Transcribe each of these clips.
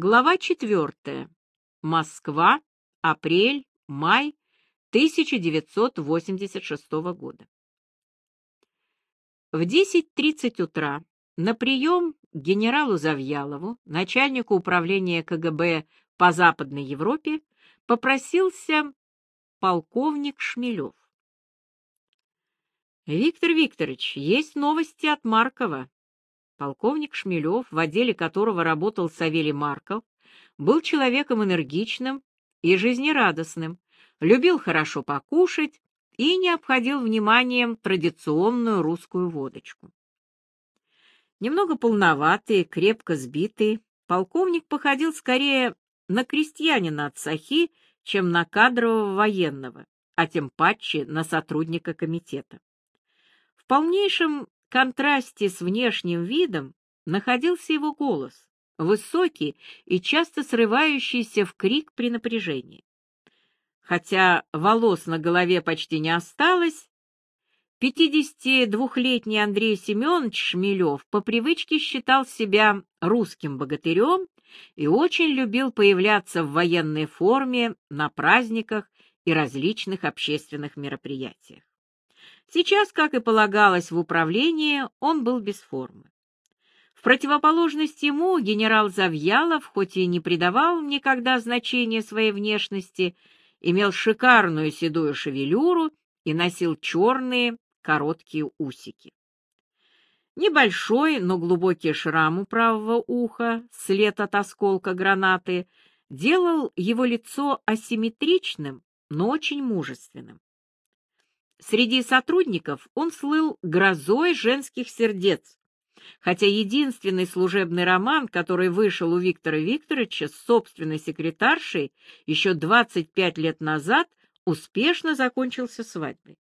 Глава четвертая. Москва. Апрель. Май 1986 года. В 10.30 утра на прием генералу Завьялову, начальнику управления КГБ по Западной Европе, попросился полковник Шмелев. Виктор Викторович, есть новости от Маркова. Полковник Шмелев, в отделе которого работал Савелий Марков, был человеком энергичным и жизнерадостным, любил хорошо покушать и не обходил вниманием традиционную русскую водочку. Немного полноватый, крепко сбитый, полковник походил скорее на крестьянина от Сахи, чем на кадрового военного, а тем паче на сотрудника комитета. В полнейшем контрасте с внешним видом находился его голос, высокий и часто срывающийся в крик при напряжении. Хотя волос на голове почти не осталось, 52-летний Андрей Семенович Шмелев по привычке считал себя русским богатырем и очень любил появляться в военной форме на праздниках и различных общественных мероприятиях. Сейчас, как и полагалось в управлении, он был без формы. В противоположность ему генерал Завьялов, хоть и не придавал никогда значения своей внешности, имел шикарную седую шевелюру и носил черные короткие усики. Небольшой, но глубокий шрам у правого уха, след от осколка гранаты, делал его лицо асимметричным, но очень мужественным. Среди сотрудников он слыл грозой женских сердец, хотя единственный служебный роман, который вышел у Виктора Викторовича с собственной секретаршей еще 25 лет назад, успешно закончился свадьбой.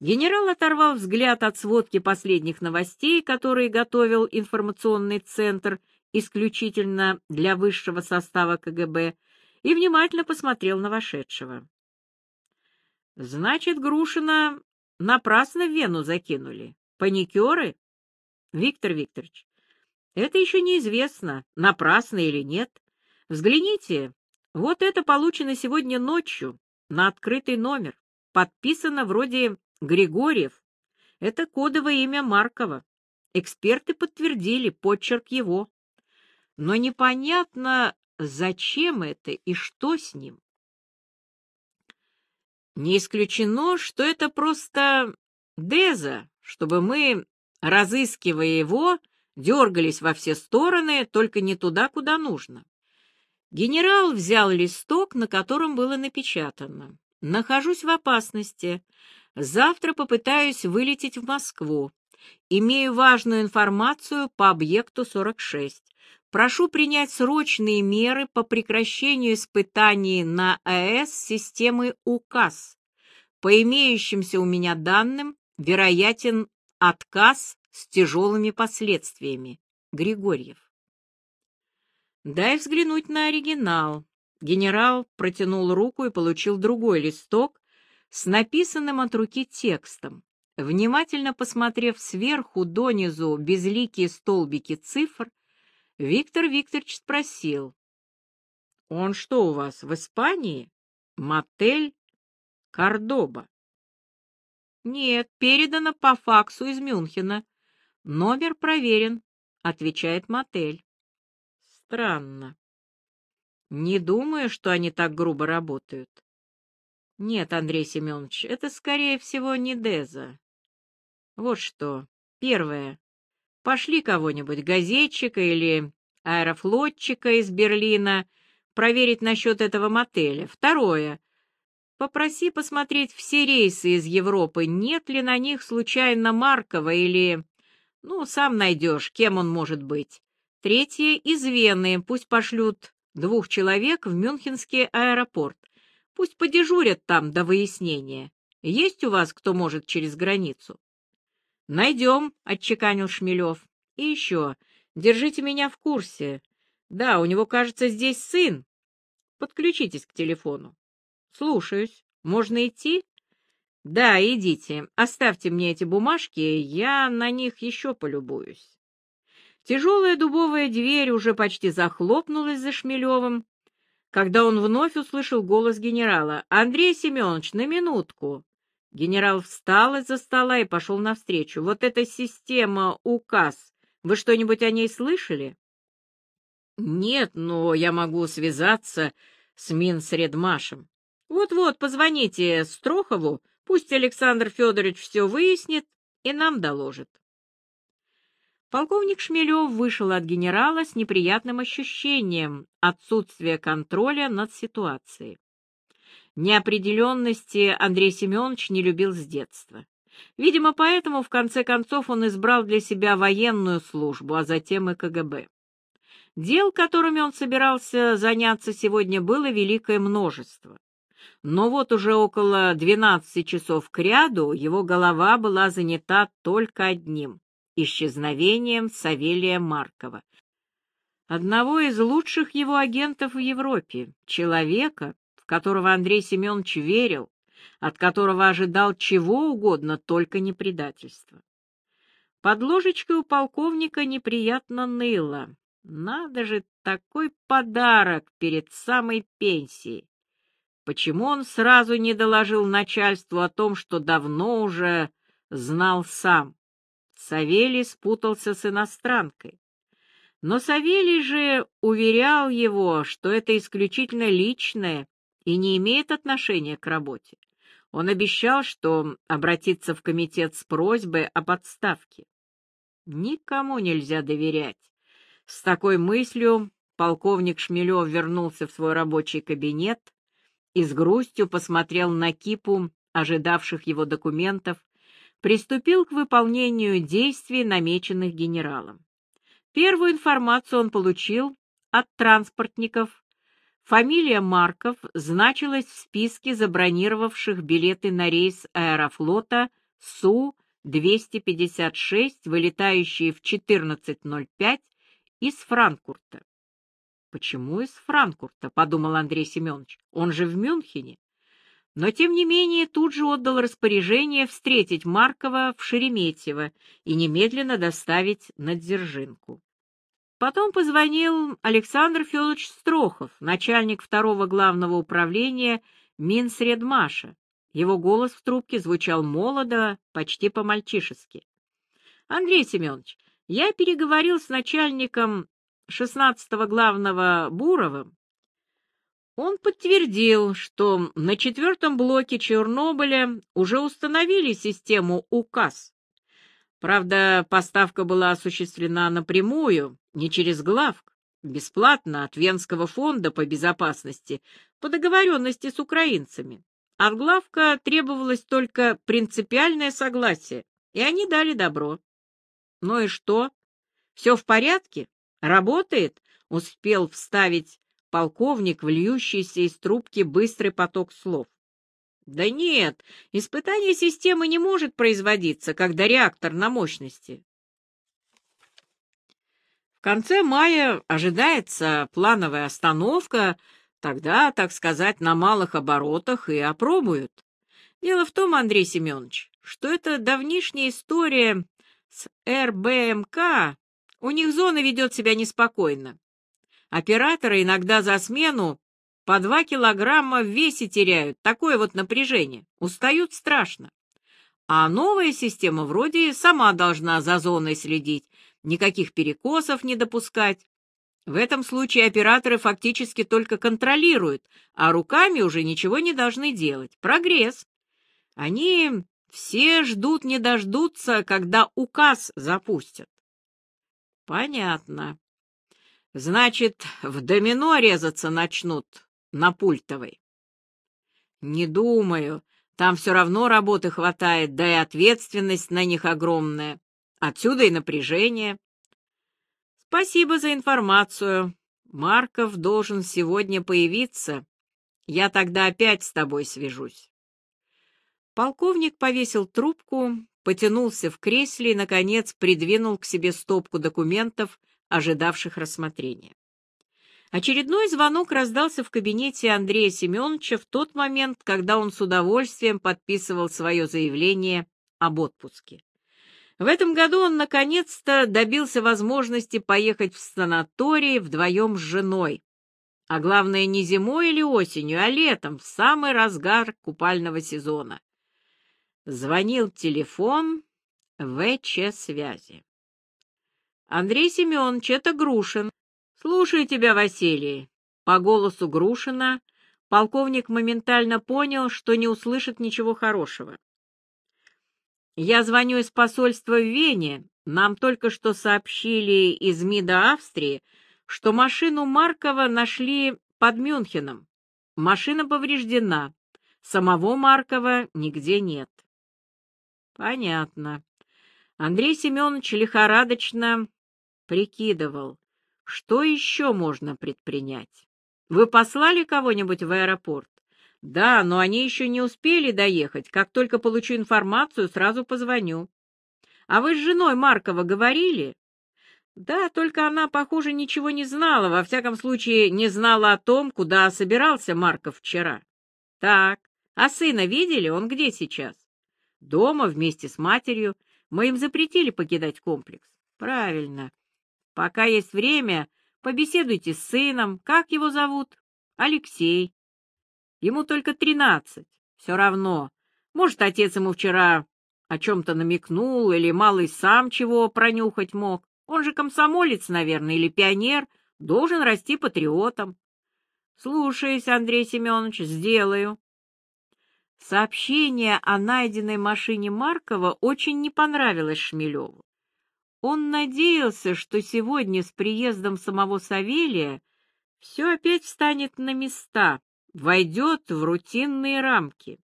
Генерал оторвал взгляд от сводки последних новостей, которые готовил информационный центр исключительно для высшего состава КГБ, и внимательно посмотрел на вошедшего. Значит, Грушина напрасно в Вену закинули. Паникеры? Виктор Викторович, это еще неизвестно, напрасно или нет. Взгляните, вот это получено сегодня ночью на открытый номер. Подписано вроде Григорьев. Это кодовое имя Маркова. Эксперты подтвердили почерк его. Но непонятно, зачем это и что с ним. Не исключено, что это просто Деза, чтобы мы, разыскивая его, дергались во все стороны, только не туда, куда нужно. Генерал взял листок, на котором было напечатано. «Нахожусь в опасности. Завтра попытаюсь вылететь в Москву. Имею важную информацию по объекту 46. Прошу принять срочные меры по прекращению испытаний на АЭС системы УКАС. По имеющимся у меня данным, вероятен отказ с тяжелыми последствиями. Григорьев. Дай взглянуть на оригинал. Генерал протянул руку и получил другой листок с написанным от руки текстом. Внимательно посмотрев сверху донизу безликие столбики цифр, Виктор Викторович спросил. — Он что у вас, в Испании? Мотель Кордоба? — Нет, передано по факсу из Мюнхена. Номер проверен, — отвечает мотель. — Странно. Не думаю, что они так грубо работают. Нет, Андрей Семенович, это, скорее всего, не Деза. Вот что. Первое. Пошли кого-нибудь, газетчика или аэрофлотчика из Берлина, проверить насчет этого мотеля. Второе. Попроси посмотреть все рейсы из Европы, нет ли на них случайно Маркова или... Ну, сам найдешь, кем он может быть. Третье. Из Вены. Пусть пошлют двух человек в Мюнхенский аэропорт. Пусть подежурят там до выяснения. Есть у вас кто может через границу? «Найдем», — отчеканил Шмелев. «И еще, держите меня в курсе. Да, у него, кажется, здесь сын. Подключитесь к телефону». «Слушаюсь. Можно идти?» «Да, идите. Оставьте мне эти бумажки, я на них еще полюбуюсь». Тяжелая дубовая дверь уже почти захлопнулась за Шмелевым, когда он вновь услышал голос генерала. «Андрей Семенович, на минутку!» Генерал встал из-за стола и пошел навстречу. «Вот эта система, указ, вы что-нибудь о ней слышали?» «Нет, но я могу связаться с Минсредмашем. Вот-вот, позвоните Строхову, пусть Александр Федорович все выяснит и нам доложит». Полковник Шмелев вышел от генерала с неприятным ощущением отсутствия контроля над ситуацией. Неопределенности Андрей Семенович не любил с детства. Видимо, поэтому в конце концов он избрал для себя военную службу, а затем и КГБ. Дел, которыми он собирался заняться сегодня, было великое множество. Но вот уже около 12 часов кряду его голова была занята только одним — исчезновением Савелия Маркова, одного из лучших его агентов в Европе, человека, которого Андрей Семенович верил, от которого ожидал чего угодно, только не предательства. Под ложечкой у полковника неприятно ныло. Надо же, такой подарок перед самой пенсией. Почему он сразу не доложил начальству о том, что давно уже знал сам? Савелий спутался с иностранкой. Но Савелий же уверял его, что это исключительно личное и не имеет отношения к работе. Он обещал, что обратится в комитет с просьбой о подставке. Никому нельзя доверять. С такой мыслью полковник Шмелев вернулся в свой рабочий кабинет и с грустью посмотрел на кипу ожидавших его документов, приступил к выполнению действий, намеченных генералом. Первую информацию он получил от транспортников Фамилия Марков значилась в списке забронировавших билеты на рейс аэрофлота Су-256, вылетающий в 14.05 из Франкфурта. «Почему из Франкфурта?» — подумал Андрей Семенович. «Он же в Мюнхене». Но, тем не менее, тут же отдал распоряжение встретить Маркова в Шереметьево и немедленно доставить на Дзержинку. Потом позвонил Александр Федорович Строхов, начальник второго главного управления Минсредмаша. Его голос в трубке звучал молодо, почти по-мальчишески. «Андрей Семенович, я переговорил с начальником 16-го главного Буровым. Он подтвердил, что на четвертом блоке Чернобыля уже установили систему УКАС. Правда, поставка была осуществлена напрямую, не через главк, бесплатно от Венского фонда по безопасности по договоренности с украинцами. От главка требовалось только принципиальное согласие, и они дали добро. Ну и что? Все в порядке? Работает? Успел вставить полковник в из трубки быстрый поток слов. Да нет, испытание системы не может производиться, когда реактор на мощности. В конце мая ожидается плановая остановка, тогда, так сказать, на малых оборотах и опробуют. Дело в том, Андрей Семенович, что это давнишняя история с РБМК, у них зона ведет себя неспокойно. Операторы иногда за смену по два килограмма в весе теряют, такое вот напряжение, устают страшно. А новая система вроде сама должна за зоной следить, никаких перекосов не допускать. В этом случае операторы фактически только контролируют, а руками уже ничего не должны делать. Прогресс. Они все ждут не дождутся, когда указ запустят. Понятно. Значит, в домино резаться начнут, на Пультовой. Не думаю. Там все равно работы хватает, да и ответственность на них огромная. Отсюда и напряжение. Спасибо за информацию. Марков должен сегодня появиться. Я тогда опять с тобой свяжусь. Полковник повесил трубку, потянулся в кресле и, наконец, придвинул к себе стопку документов, ожидавших рассмотрения. Очередной звонок раздался в кабинете Андрея Семеновича в тот момент, когда он с удовольствием подписывал свое заявление об отпуске. В этом году он наконец-то добился возможности поехать в санаторий вдвоем с женой. А главное, не зимой или осенью, а летом, в самый разгар купального сезона. Звонил телефон ВЧ-связи. Андрей Семенович, это Грушин. Слушаю тебя, Василий. По голосу Грушина полковник моментально понял, что не услышит ничего хорошего. Я звоню из посольства в Вене. Нам только что сообщили из МИДа Австрии, что машину Маркова нашли под Мюнхеном. Машина повреждена. Самого Маркова нигде нет. Понятно. Андрей Семенович лихорадочно прикидывал, что еще можно предпринять. Вы послали кого-нибудь в аэропорт? Да, но они еще не успели доехать. Как только получу информацию, сразу позвоню. А вы с женой Маркова говорили? Да, только она, похоже, ничего не знала, во всяком случае, не знала о том, куда собирался Марков вчера. Так, а сына видели? Он где сейчас? Дома вместе с матерью. Мы им запретили покидать комплекс. Правильно. Пока есть время, побеседуйте с сыном. Как его зовут? Алексей. Ему только тринадцать. Все равно. Может, отец ему вчера о чем-то намекнул, или малый сам чего пронюхать мог. Он же комсомолец, наверное, или пионер, должен расти патриотом. Слушаюсь, Андрей Семенович, сделаю. Сообщение о найденной машине Маркова очень не понравилось Шмелеву. Он надеялся, что сегодня с приездом самого Савелия все опять встанет на места, войдет в рутинные рамки.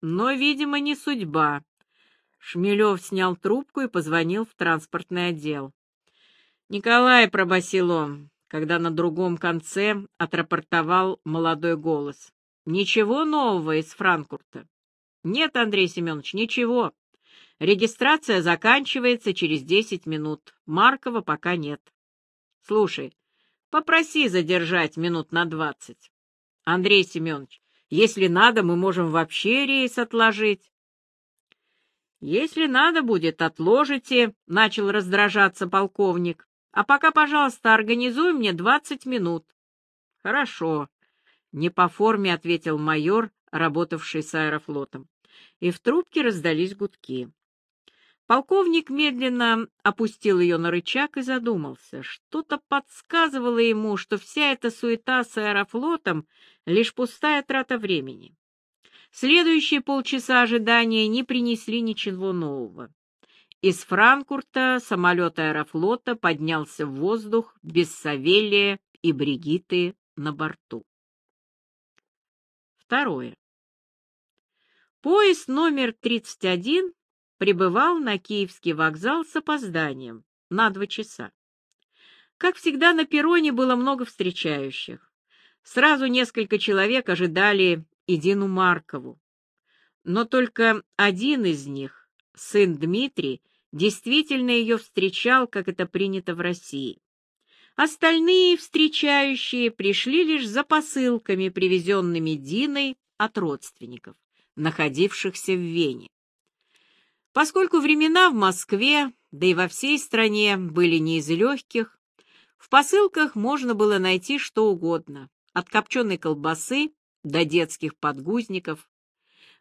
Но, видимо, не судьба. Шмелев снял трубку и позвонил в транспортный отдел. «Николай», — пробасил он, когда на другом конце отрапортовал молодой голос. Ничего нового из Франкфурта? Нет, Андрей Семенович, ничего. Регистрация заканчивается через десять минут. Маркова пока нет. Слушай, попроси задержать минут на двадцать. Андрей Семенович, если надо, мы можем вообще рейс отложить. Если надо будет, отложите, — начал раздражаться полковник. А пока, пожалуйста, организуй мне двадцать минут. Хорошо. Не по форме, ответил майор, работавший с аэрофлотом. И в трубке раздались гудки. Полковник медленно опустил ее на рычаг и задумался. Что-то подсказывало ему, что вся эта суета с аэрофлотом — лишь пустая трата времени. Следующие полчаса ожидания не принесли ничего нового. Из Франкфурта самолет аэрофлота поднялся в воздух без Савелия и Бригиты на борту. Второе. Поезд номер 31 прибывал на Киевский вокзал с опозданием на два часа. Как всегда, на перроне было много встречающих. Сразу несколько человек ожидали Идину Маркову. Но только один из них, сын Дмитрий, действительно ее встречал, как это принято в России. Остальные встречающие пришли лишь за посылками, привезенными Диной от родственников, находившихся в Вене. Поскольку времена в Москве, да и во всей стране были не из легких, в посылках можно было найти что угодно, от копченой колбасы до детских подгузников.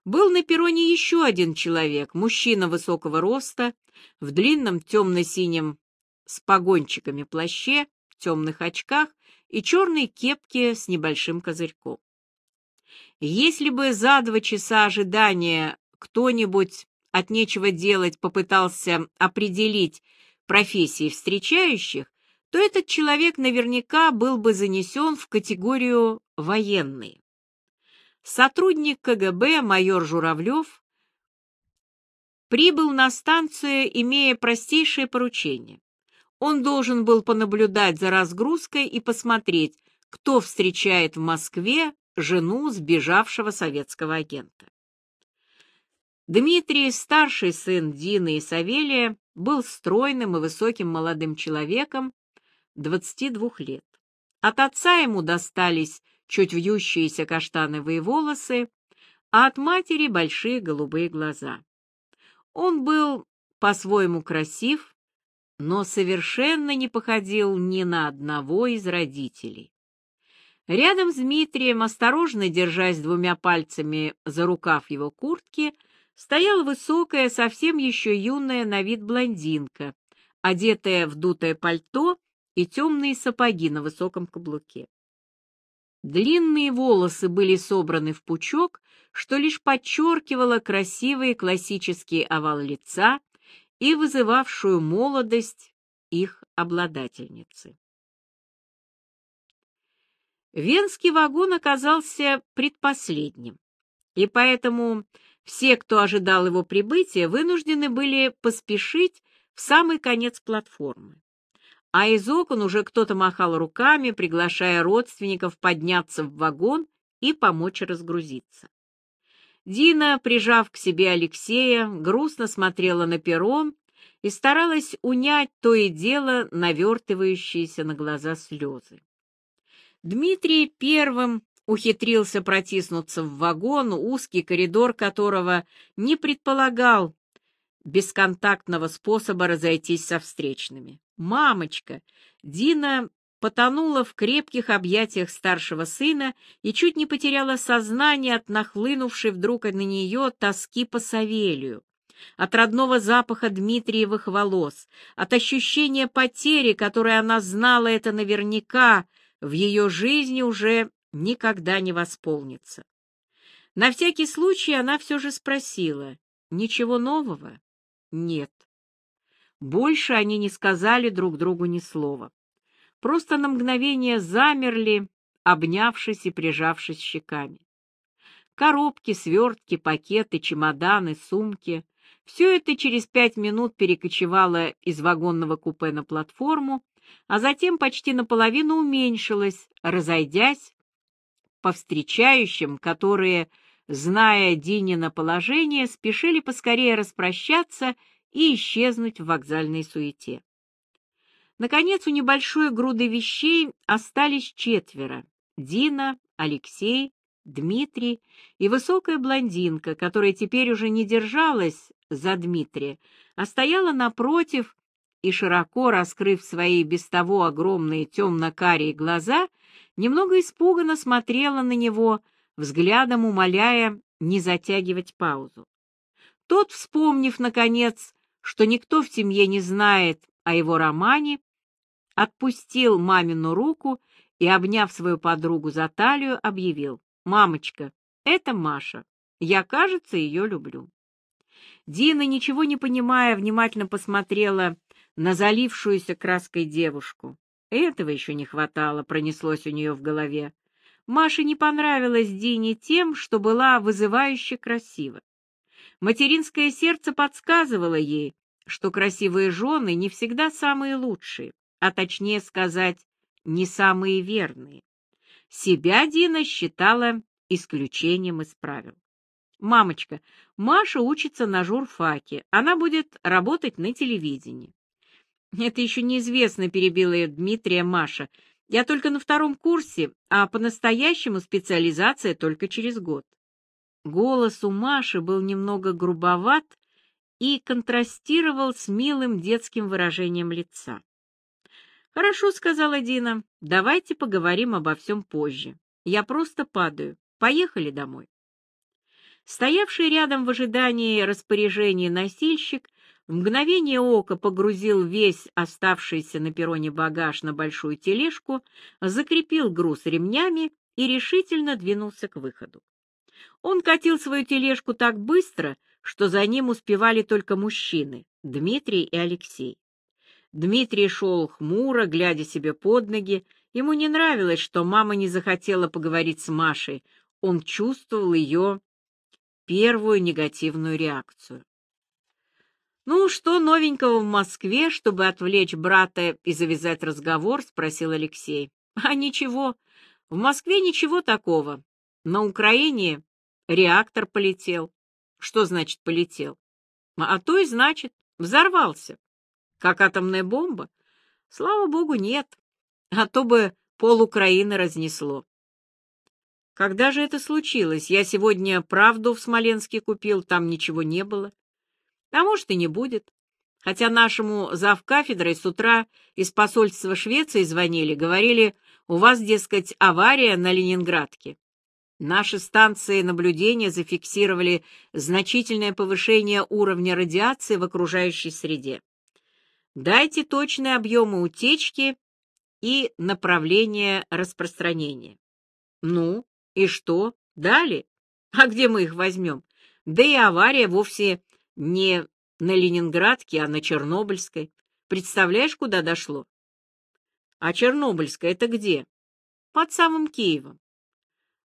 Был на перроне еще один человек, мужчина высокого роста, в длинном темно-синем с погончиками плаще темных очках и черной кепке с небольшим козырьком. Если бы за два часа ожидания кто-нибудь от нечего делать попытался определить профессии встречающих, то этот человек наверняка был бы занесен в категорию военный. Сотрудник КГБ майор Журавлев прибыл на станцию, имея простейшее поручение он должен был понаблюдать за разгрузкой и посмотреть, кто встречает в Москве жену сбежавшего советского агента. Дмитрий, старший сын Дины и Савелия, был стройным и высоким молодым человеком 22 лет. От отца ему достались чуть вьющиеся каштановые волосы, а от матери большие голубые глаза. Он был по-своему красив, но совершенно не походил ни на одного из родителей. Рядом с Дмитрием, осторожно держась двумя пальцами за рукав его куртки, стояла высокая, совсем еще юная на вид блондинка, одетая в дутое пальто и темные сапоги на высоком каблуке. Длинные волосы были собраны в пучок, что лишь подчеркивало красивый классический овал лица и вызывавшую молодость их обладательницы. Венский вагон оказался предпоследним, и поэтому все, кто ожидал его прибытия, вынуждены были поспешить в самый конец платформы. А из окон уже кто-то махал руками, приглашая родственников подняться в вагон и помочь разгрузиться. Дина, прижав к себе Алексея, грустно смотрела на перрон и старалась унять то и дело навертывающиеся на глаза слезы. Дмитрий первым ухитрился протиснуться в вагон, узкий коридор которого не предполагал бесконтактного способа разойтись со встречными. «Мамочка!» Дина потонула в крепких объятиях старшего сына и чуть не потеряла сознание от нахлынувшей вдруг на нее тоски по Савелию, от родного запаха Дмитриевых волос, от ощущения потери, которое она знала это наверняка, в ее жизни уже никогда не восполнится. На всякий случай она все же спросила, «Ничего нового?» «Нет». Больше они не сказали друг другу ни слова. Просто на мгновение замерли, обнявшись и прижавшись щеками. Коробки, свертки, пакеты, чемоданы, сумки — все это через пять минут перекочевало из вагонного купе на платформу, а затем почти наполовину уменьшилось, разойдясь по встречающим, которые, зная Динина положение, спешили поскорее распрощаться и исчезнуть в вокзальной суете. Наконец, у небольшой груды вещей остались четверо — Дина, Алексей, Дмитрий и высокая блондинка, которая теперь уже не держалась за Дмитрия, а стояла напротив и, широко раскрыв свои без того огромные темно-карие глаза, немного испуганно смотрела на него, взглядом умоляя не затягивать паузу. Тот, вспомнив, наконец, что никто в семье не знает о его романе, отпустил мамину руку и, обняв свою подругу за талию, объявил, «Мамочка, это Маша. Я, кажется, ее люблю». Дина, ничего не понимая, внимательно посмотрела на залившуюся краской девушку. Этого еще не хватало, пронеслось у нее в голове. Маше не понравилась Дине тем, что была вызывающе красива. Материнское сердце подсказывало ей, что красивые жены не всегда самые лучшие, а точнее сказать, не самые верные. Себя Дина считала исключением из правил. «Мамочка, Маша учится на журфаке, она будет работать на телевидении. «Это еще неизвестно», — перебила ее Дмитрия Маша. «Я только на втором курсе, а по-настоящему специализация только через год». Голос у Маши был немного грубоват и контрастировал с милым детским выражением лица. «Хорошо», — сказала Дина, — «давайте поговорим обо всем позже. Я просто падаю. Поехали домой». Стоявший рядом в ожидании распоряжения носильщик в мгновение ока погрузил весь оставшийся на перроне багаж на большую тележку, закрепил груз ремнями и решительно двинулся к выходу. Он катил свою тележку так быстро, что за ним успевали только мужчины — Дмитрий и Алексей. Дмитрий шел хмуро, глядя себе под ноги. Ему не нравилось, что мама не захотела поговорить с Машей. Он чувствовал ее первую негативную реакцию. «Ну, что новенького в Москве, чтобы отвлечь брата и завязать разговор?» — спросил Алексей. «А ничего. В Москве ничего такого. На Украине реактор полетел». «Что значит полетел?» «А то и значит, взорвался. Как атомная бомба?» «Слава богу, нет. А то бы пол Украины разнесло». «Когда же это случилось? Я сегодня правду в Смоленске купил, там ничего не было». А может, и не будет. Хотя нашему завкафедрой с утра из посольства Швеции звонили, говорили, у вас, дескать, авария на Ленинградке. Наши станции наблюдения зафиксировали значительное повышение уровня радиации в окружающей среде. Дайте точные объемы утечки и направление распространения. Ну, и что? Дали? А где мы их возьмем? Да и авария вовсе не на Ленинградке, а на Чернобыльской. Представляешь, куда дошло? А Чернобыльская это где? Под самым Киевом.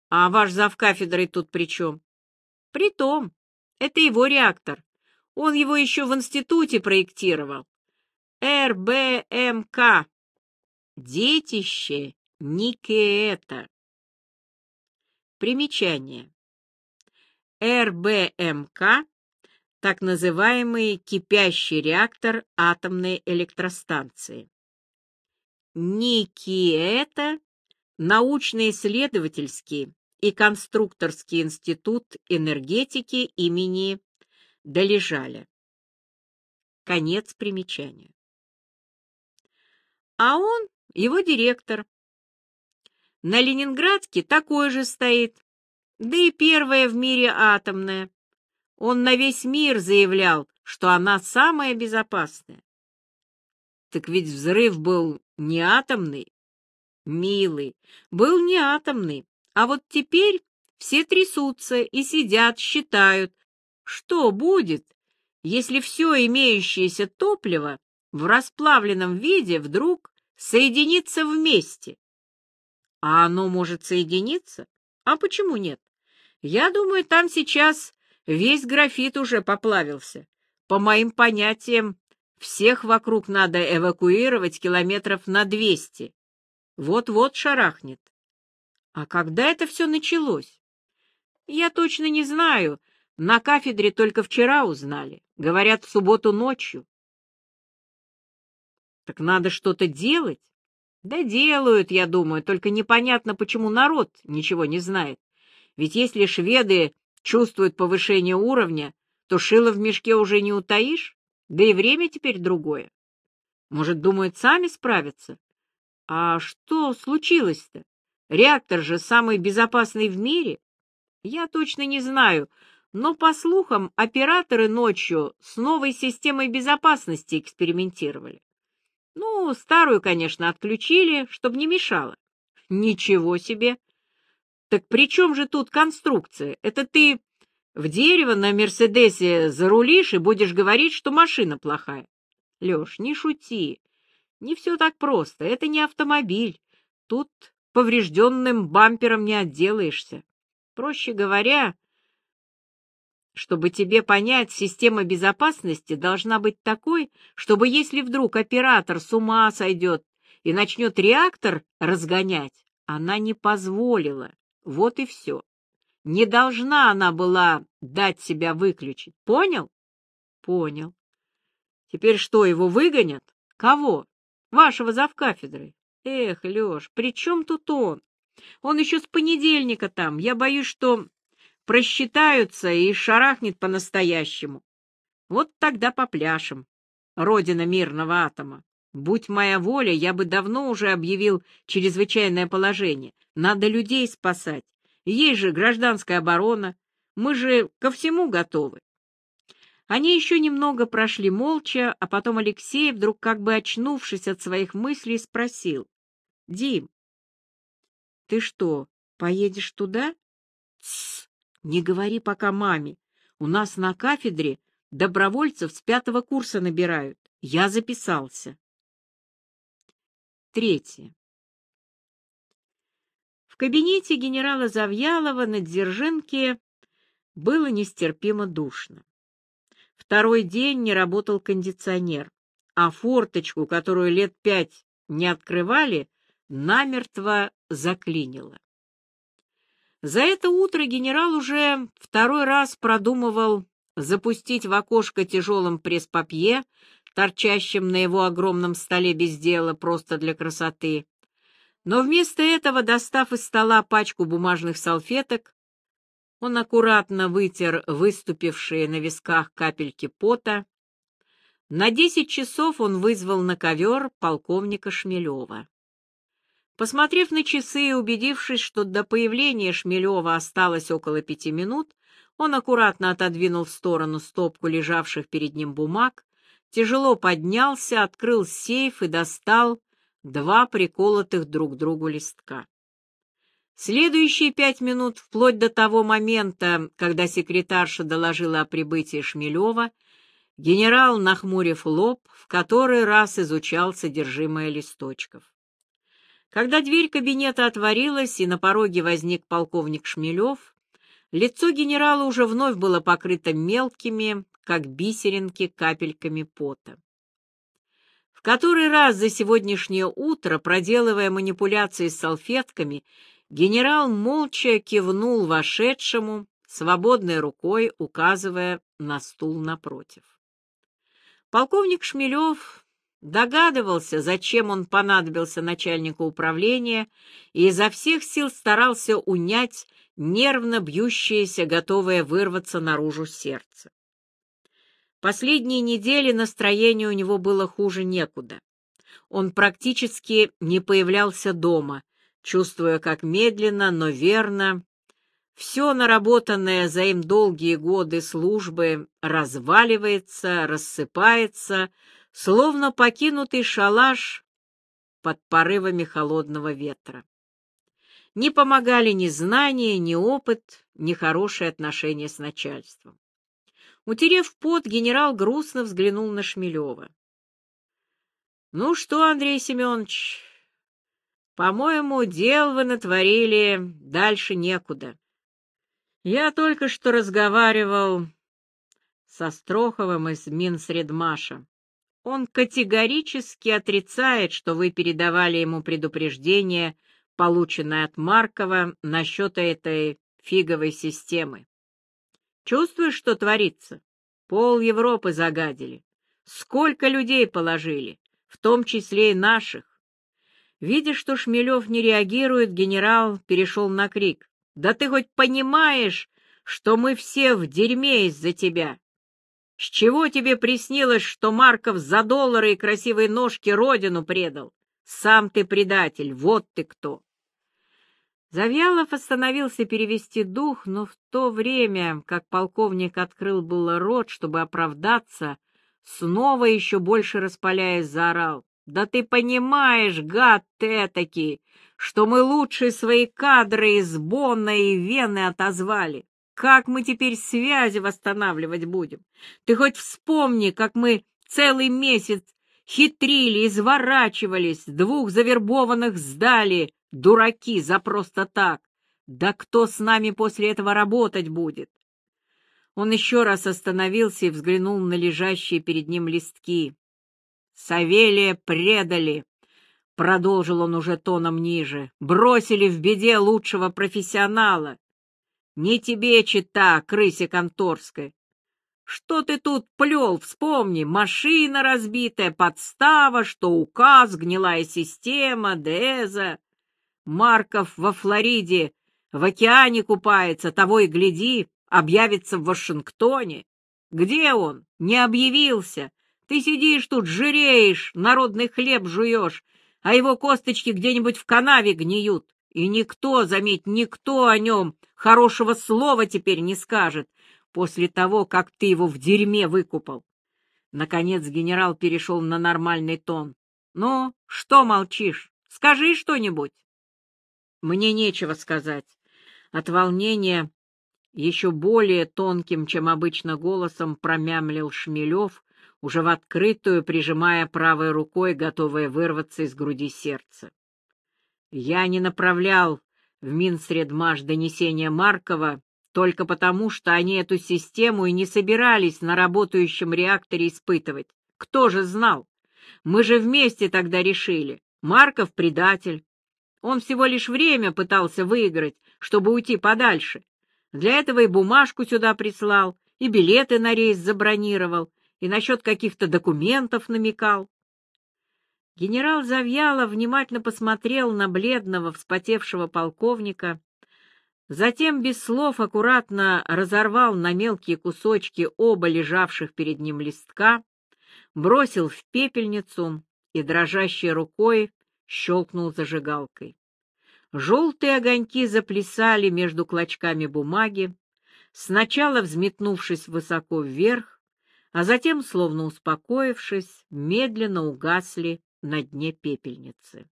А ваш завкафедрой тут при чем? При том, это его реактор. Он его еще в институте проектировал. РБМК. Детище Никеэта. Примечание. РБМК – так называемый кипящий реактор атомной электростанции. Никиэта – научно-исследовательский и конструкторский институт энергетики имени Долежаля. Конец примечания. А он его директор. На Ленинградке такой же стоит, да и первая в мире атомная. Он на весь мир заявлял, что она самая безопасная. Так ведь взрыв был не атомный, милый, был не атомный, а вот теперь все трясутся и сидят, считают, что будет, если все имеющееся топливо в расплавленном виде вдруг соединится вместе. А оно может соединиться? А почему нет? Я думаю, там сейчас весь графит уже поплавился. По моим понятиям, всех вокруг надо эвакуировать километров на двести. Вот-вот шарахнет. А когда это все началось? Я точно не знаю. На кафедре только вчера узнали. Говорят, в субботу ночью. Так надо что-то делать. Да делают, я думаю, только непонятно, почему народ ничего не знает. Ведь если шведы чувствуют повышение уровня, то шило в мешке уже не утаишь, да и время теперь другое. Может, думают, сами справятся? А что случилось-то? Реактор же самый безопасный в мире. Я точно не знаю, но, по слухам, операторы ночью с новой системой безопасности экспериментировали. Ну, старую, конечно, отключили, чтобы не мешало. Ничего себе! Так при чем же тут конструкция? Это ты в дерево на Мерседесе зарулишь и будешь говорить, что машина плохая. Леш, не шути. Не все так просто. Это не автомобиль. Тут поврежденным бампером не отделаешься. Проще говоря, чтобы тебе понять, система безопасности должна быть такой, чтобы если вдруг оператор с ума сойдет и начнет реактор разгонять, она не позволила. Вот и все. Не должна она была дать себя выключить. Понял? Понял. Теперь что, его выгонят? Кого? Вашего завкафедры. Эх, Леш, при чем тут он? Он еще с понедельника там. Я боюсь, что просчитаются и шарахнет по-настоящему. Вот тогда попляшем. Родина мирного атома. Будь моя воля, я бы давно уже объявил чрезвычайное положение. Надо людей спасать. Есть же гражданская оборона. Мы же ко всему готовы. Они еще немного прошли молча, а потом Алексей, вдруг как бы очнувшись от своих мыслей, спросил. — Дим, ты что, поедешь туда? — Тссс, не говори пока маме. У нас на кафедре добровольцев с пятого курса набирают. Я записался. Третье кабинете генерала Завьялова на Дзержинке было нестерпимо душно. Второй день не работал кондиционер, а форточку, которую лет пять не открывали, намертво заклинило. За это утро генерал уже второй раз продумывал запустить в окошко тяжелым пресс-папье, торчащим на его огромном столе без дела просто для красоты, но вместо этого, достав из стола пачку бумажных салфеток, он аккуратно вытер выступившие на висках капельки пота, На десять часов он вызвал на ковер полковника Шмелева. Посмотрев на часы и убедившись, что до появления Шмелева осталось около пяти минут, он аккуратно отодвинул в сторону стопку лежавших перед ним бумаг, тяжело поднялся, открыл сейф и достал два приколотых друг к другу листка. Следующие пять минут, вплоть до того момента, когда секретарша доложила о прибытии Шмелева, генерал, нахмурив лоб, в который раз изучал содержимое листочков. Когда дверь кабинета отворилась, и на пороге возник полковник Шмелев, лицо генерала уже вновь было покрыто мелкими, как бисеринки, капельками пота. В который раз за сегодняшнее утро, проделывая манипуляции с салфетками, генерал молча кивнул вошедшему, свободной рукой указывая на стул напротив. Полковник Шмелев Догадывался, зачем он понадобился начальнику управления, и изо всех сил старался унять нервно бьющееся, готовое вырваться наружу сердце. Последние недели настроение у него было хуже некуда. Он практически не появлялся дома, чувствуя, как медленно, но верно все наработанное за им долгие годы службы разваливается, рассыпается, словно покинутый шалаш под порывами холодного ветра. Не помогали ни знания, ни опыт, ни хорошие отношения с начальством. Утерев пот, генерал грустно взглянул на Шмелева. — Ну что, Андрей Семенович, по-моему, дел вы натворили, дальше некуда. Я только что разговаривал со Строховым из Минсредмаша. Он категорически отрицает, что вы передавали ему предупреждение, полученное от Маркова насчет этой фиговой системы. Чувствуешь, что творится? Пол Европы загадили. Сколько людей положили, в том числе и наших. Видя, что Шмелев не реагирует, генерал перешел на крик. «Да ты хоть понимаешь, что мы все в дерьме из-за тебя? С чего тебе приснилось, что Марков за доллары и красивые ножки родину предал? Сам ты предатель, вот ты кто. Завьялов остановился перевести дух, но в то время, как полковник открыл было рот, чтобы оправдаться, снова еще больше распаляясь, заорал. «Да ты понимаешь, гад ты этакий, что мы лучшие свои кадры из Бонна и Вены отозвали. Как мы теперь связи восстанавливать будем? Ты хоть вспомни, как мы целый месяц хитрили, изворачивались, двух завербованных сдали, дураки, за просто так. Да кто с нами после этого работать будет? Он еще раз остановился и взглянул на лежащие перед ним листки. «Савелия предали!» — продолжил он уже тоном ниже. «Бросили в беде лучшего профессионала. Не тебе чита, крысе конторской. Что ты тут плел, вспомни, машина разбитая, подстава, что указ, гнилая система, Деза. Марков во Флориде в океане купается, того и гляди, объявится в Вашингтоне. Где он? Не объявился. Ты сидишь тут, жиреешь, народный хлеб жуешь, а его косточки где-нибудь в канаве гниют. И никто, заметь, никто о нем хорошего слова теперь не скажет после того, как ты его в дерьме выкупал. Наконец генерал перешел на нормальный тон. «Ну, что молчишь? Скажи что-нибудь». «Мне нечего сказать». От волнения еще более тонким, чем обычно голосом промямлил Шмелев, уже в открытую, прижимая правой рукой, готовая вырваться из груди сердца. Я не направлял в Минсредмаш донесения Маркова только потому, что они эту систему и не собирались на работающем реакторе испытывать. Кто же знал? Мы же вместе тогда решили. Марков — предатель. Он всего лишь время пытался выиграть, чтобы уйти подальше. Для этого и бумажку сюда прислал, и билеты на рейс забронировал, и насчет каких-то документов намекал. Генерал Завьялов внимательно посмотрел на бледного, вспотевшего полковника, затем без слов аккуратно разорвал на мелкие кусочки оба лежавших перед ним листка, бросил в пепельницу и дрожащей рукой щелкнул зажигалкой. Желтые огоньки заплясали между клочками бумаги, сначала взметнувшись высоко вверх, а затем, словно успокоившись, медленно угасли на дне пепельницы.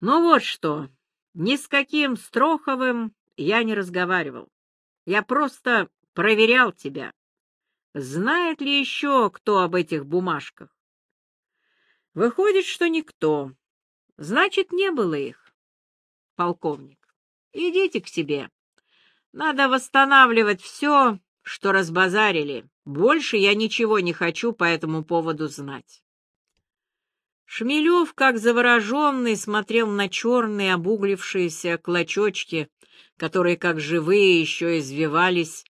Ну вот что, ни с каким Строховым я не разговаривал. Я просто проверял тебя. Знает ли еще кто об этих бумажках? Выходит, что никто. Значит, не было их. Полковник, идите к себе. Надо восстанавливать все, что разбазарили. Больше я ничего не хочу по этому поводу знать. Шмелев, как завороженный, смотрел на черные обуглившиеся клочочки, которые, как живые, еще извивались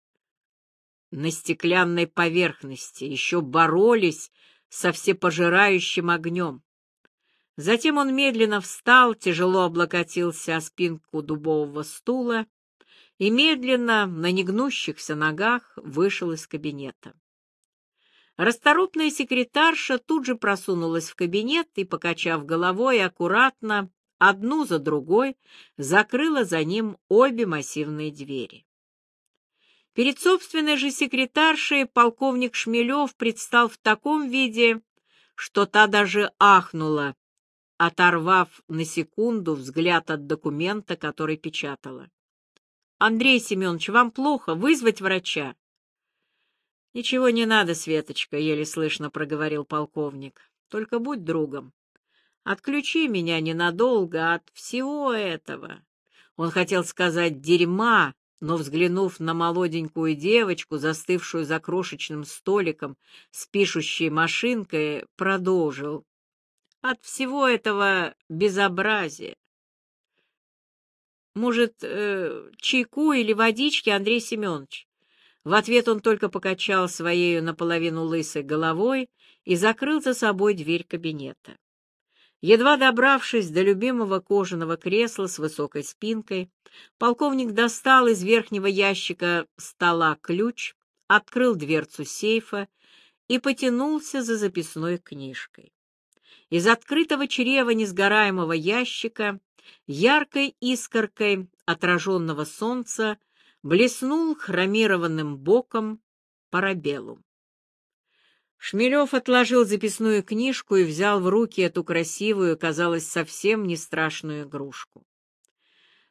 на стеклянной поверхности, еще боролись со всепожирающим огнем. Затем он медленно встал, тяжело облокотился о спинку дубового стула и медленно, на негнущихся ногах, вышел из кабинета. Расторопная секретарша тут же просунулась в кабинет и, покачав головой, аккуратно, одну за другой, закрыла за ним обе массивные двери. Перед собственной же секретаршей полковник Шмелев предстал в таком виде, что та даже ахнула, оторвав на секунду взгляд от документа, который печатала. «Андрей Семенович, вам плохо? Вызвать врача?» «Ничего не надо, Светочка», — еле слышно проговорил полковник. «Только будь другом. Отключи меня ненадолго от всего этого». Он хотел сказать «дерьма», но, взглянув на молоденькую девочку, застывшую за крошечным столиком с пишущей машинкой, продолжил. «От всего этого безобразия. Может, э, чайку или водички, Андрей Семенович?» В ответ он только покачал своей наполовину лысой головой и закрыл за собой дверь кабинета. Едва добравшись до любимого кожаного кресла с высокой спинкой, полковник достал из верхнего ящика стола ключ, открыл дверцу сейфа и потянулся за записной книжкой. Из открытого чрева несгораемого ящика яркой искоркой отраженного солнца блеснул хромированным боком парабеллум. Шмелев отложил записную книжку и взял в руки эту красивую, казалось, совсем не страшную игрушку.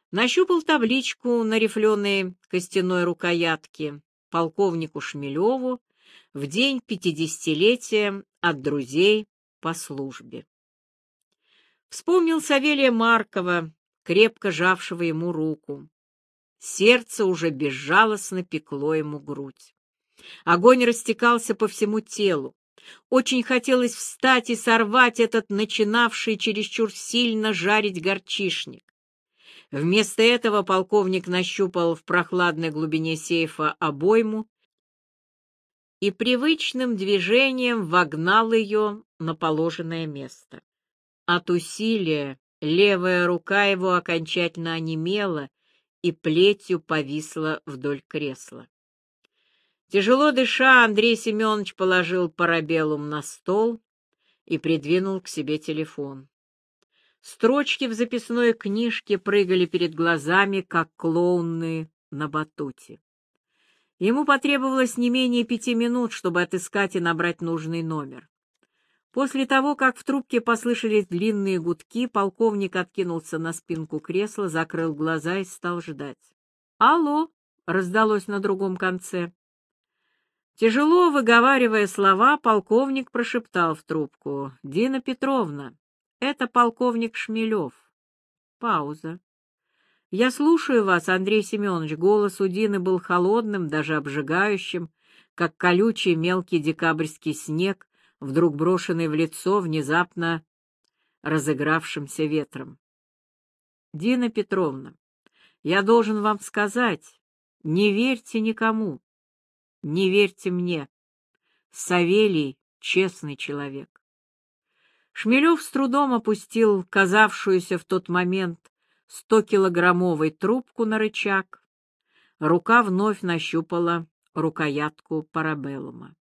Нащупал табличку на рифленой костяной рукоятке полковнику Шмелеву в день пятидесятилетия от друзей по службе. Вспомнил Савелия Маркова, крепко жавшего ему руку. Сердце уже безжалостно пекло ему грудь. Огонь растекался по всему телу. Очень хотелось встать и сорвать этот начинавший чересчур сильно жарить горчишник. Вместо этого полковник нащупал в прохладной глубине сейфа обойму и привычным движением вогнал ее на положенное место. От усилия левая рука его окончательно онемела и плетью повисла вдоль кресла. Тяжело дыша, Андрей Семенович положил парабеллум на стол и придвинул к себе телефон. Строчки в записной книжке прыгали перед глазами, как клоуны на батуте. Ему потребовалось не менее пяти минут, чтобы отыскать и набрать нужный номер. После того, как в трубке послышались длинные гудки, полковник откинулся на спинку кресла, закрыл глаза и стал ждать. «Алло!» — раздалось на другом конце. Тяжело выговаривая слова, полковник прошептал в трубку. «Дина Петровна, это полковник Шмелев». Пауза. «Я слушаю вас, Андрей Семенович». Голос у Дины был холодным, даже обжигающим, как колючий мелкий декабрьский снег, вдруг брошенный в лицо внезапно разыгравшимся ветром. «Дина Петровна, я должен вам сказать, не верьте никому. Не верьте мне. Савелий — честный человек. Шмелев с трудом опустил казавшуюся в тот момент стокилограммовой трубку на рычаг. Рука вновь нащупала рукоятку парабеллума.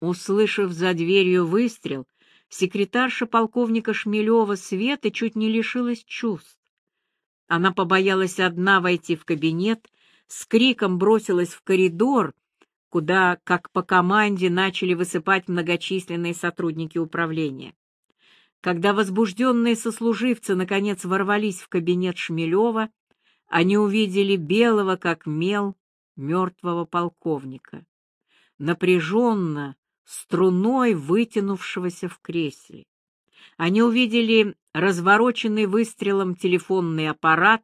Услышав за дверью выстрел, секретарша полковника Шмелева Света чуть не лишилась чувств. Она побоялась одна войти в кабинет, с криком бросилась в коридор, куда, как по команде, начали высыпать многочисленные сотрудники управления. Когда возбужденные сослуживцы наконец ворвались в кабинет Шмелева, они увидели белого, как мел, мертвого полковника. Напряженно, струной вытянувшегося в кресле. Они увидели развороченный выстрелом телефонный аппарат,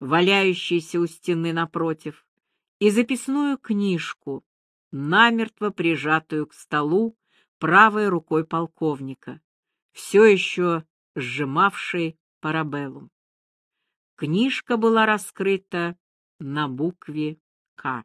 валяющийся у стены напротив, и записную книжку, намертво прижатую к столу правой рукой полковника, все еще сжимавшей парабеллум. Книжка была раскрыта на букве «К».